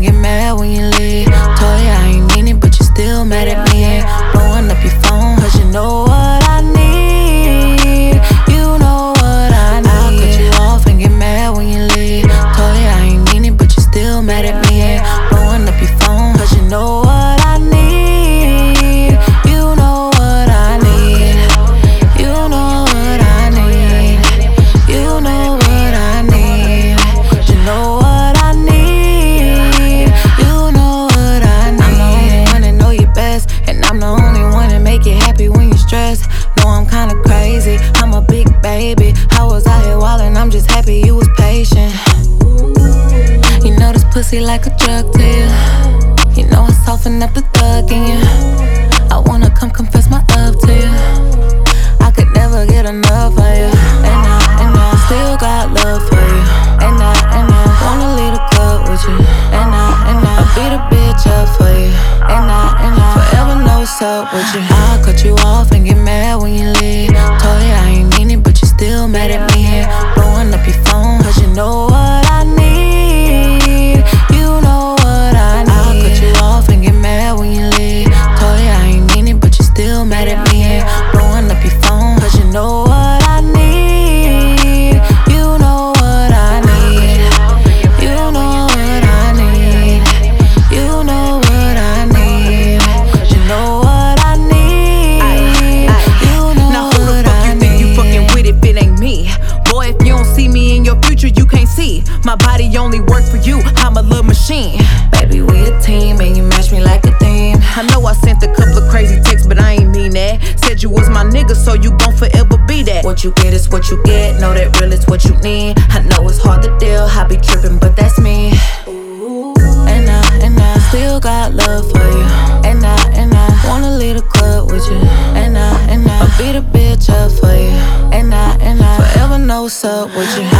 singing man happy you was patient. You know this pussy like a drug to you. You know I soften up the thug in you. I wanna come confess my love to you. I could never get enough of you. And I, and I still got love for you. And I, and I wanna leave the club with you. And I, and I beat a bitch up for you. And I, and I forever know what's up with you. I'll cut you off and get mad when you leave. Told you I ain't mean it, but you still mad at you can't see. My body only work for you. I'm a little machine. Baby, we a team and you match me like a theme. I know I sent a couple of crazy texts, but I ain't mean that. Said you was my nigga, so you gon' forever be that. What you get is what you get. Know that real is what you need. I know it's hard to deal. I be tripping, but that's me. And I, and I still got love for you. And I, and I wanna leave the club with you. And I, and I, I'll be the bitch up for you. And I, and I forever know what's up with you.